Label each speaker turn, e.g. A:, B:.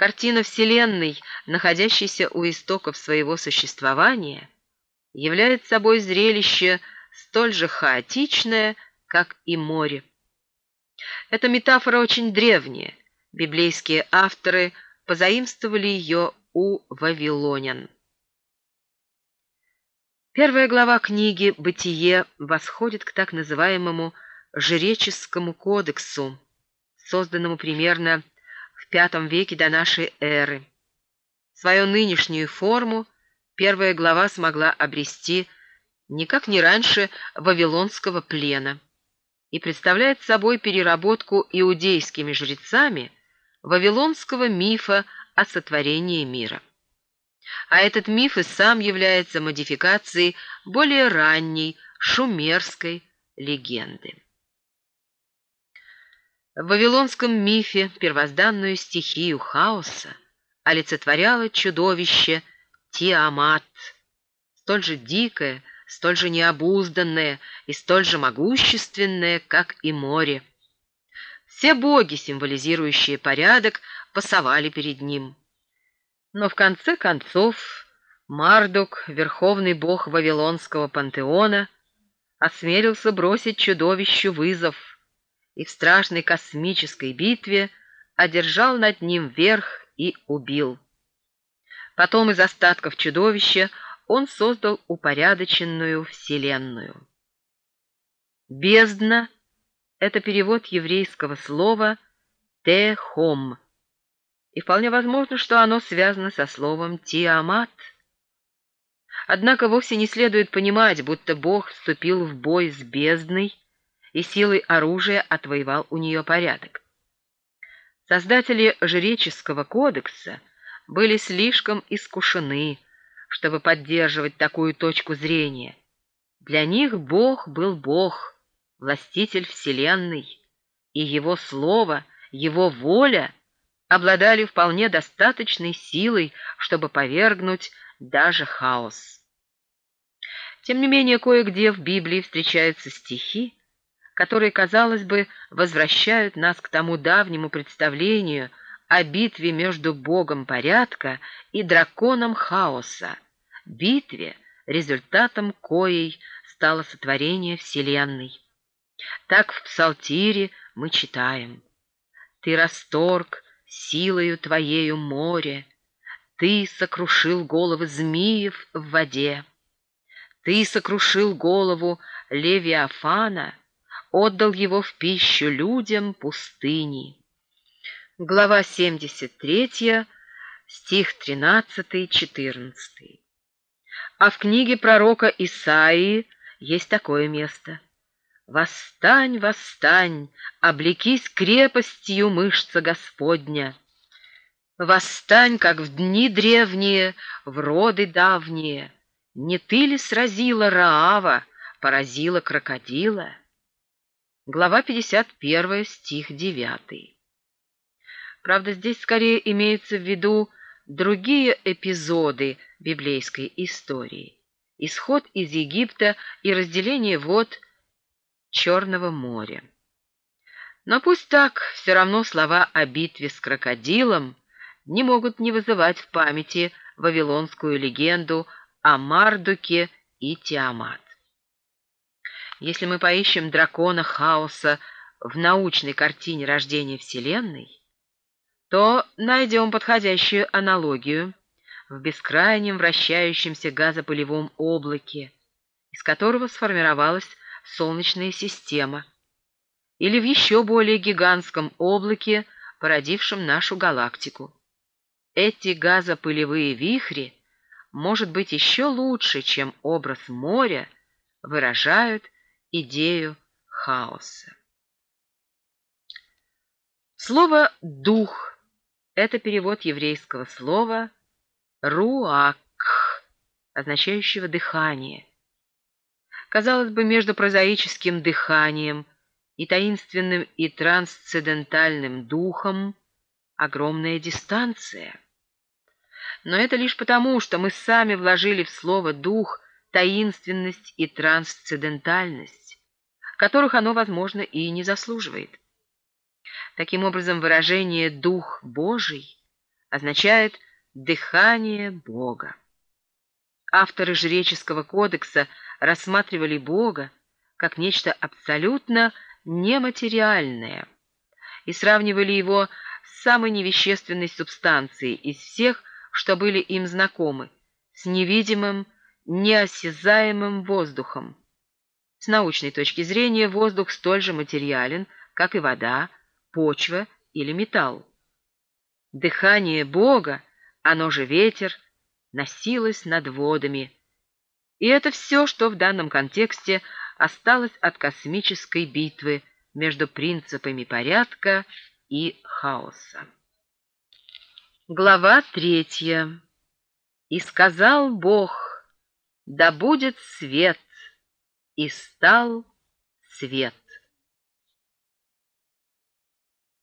A: Картина Вселенной, находящейся у истоков своего существования, является собой зрелище столь же хаотичное, как и море. Эта метафора очень древняя. Библейские авторы позаимствовали ее у вавилонян. Первая глава книги «Бытие» восходит к так называемому «жреческому кодексу», созданному примерно в V веке до нашей эры. Свою нынешнюю форму первая глава смогла обрести никак не раньше Вавилонского плена и представляет собой переработку иудейскими жрецами вавилонского мифа о сотворении мира. А этот миф и сам является модификацией более ранней шумерской легенды. В вавилонском мифе первозданную стихию хаоса олицетворяло чудовище Тиамат, столь же дикое, столь же необузданное и столь же могущественное, как и море. Все боги, символизирующие порядок, пасовали перед ним. Но в конце концов Мардук, верховный бог Вавилонского пантеона, осмелился бросить чудовищу вызов и в страшной космической битве одержал над ним верх и убил. Потом из остатков чудовища он создал упорядоченную вселенную. «Бездна» — это перевод еврейского слова «техом», и вполне возможно, что оно связано со словом «тиамат». Однако вовсе не следует понимать, будто Бог вступил в бой с бездной и силой оружия отвоевал у нее порядок. Создатели жреческого кодекса были слишком искушены, чтобы поддерживать такую точку зрения. Для них Бог был Бог, властитель Вселенной, и Его Слово, Его воля обладали вполне достаточной силой, чтобы повергнуть даже хаос. Тем не менее, кое-где в Библии встречаются стихи, которые, казалось бы, возвращают нас к тому давнему представлению о битве между богом порядка и драконом хаоса, битве, результатом коей стало сотворение Вселенной. Так в Псалтире мы читаем «Ты расторг силою Твоею море, Ты сокрушил головы змеев в воде, Ты сокрушил голову Левиафана, отдал его в пищу людям пустыни» глава 73, стих 13-14. А в книге пророка Исаии есть такое место. «Восстань, восстань, облекись крепостью мышца Господня! Восстань, как в дни древние, в роды давние! Не ты ли сразила Раава, поразила крокодила?» Глава 51, стих 9. Правда, здесь скорее имеются в виду другие эпизоды библейской истории. Исход из Египта и разделение вод Черного моря. Но пусть так, все равно слова о битве с крокодилом не могут не вызывать в памяти вавилонскую легенду о Мардуке и Тиамат. Если мы поищем дракона хаоса в научной картине рождения Вселенной, то найдем подходящую аналогию в бескрайнем вращающемся газопылевом облаке, из которого сформировалась Солнечная система, или в еще более гигантском облаке, породившем нашу галактику. Эти газопылевые вихри, может быть, еще лучше, чем образ моря, выражают идею хаоса. Слово «дух» Это перевод еврейского слова «руак», означающего «дыхание». Казалось бы, между прозаическим дыханием и таинственным и трансцендентальным духом огромная дистанция. Но это лишь потому, что мы сами вложили в слово «дух» таинственность и трансцендентальность, которых оно, возможно, и не заслуживает. Таким образом, выражение «дух Божий» означает «дыхание Бога». Авторы Жреческого кодекса рассматривали Бога как нечто абсолютно нематериальное и сравнивали его с самой невещественной субстанцией из всех, что были им знакомы, с невидимым, неосязаемым воздухом. С научной точки зрения воздух столь же материален, как и вода, почва или металл. Дыхание Бога, оно же ветер, носилось над водами. И это все, что в данном контексте осталось от космической битвы между принципами порядка и хаоса. Глава третья. «И сказал Бог, да будет свет, и стал свет».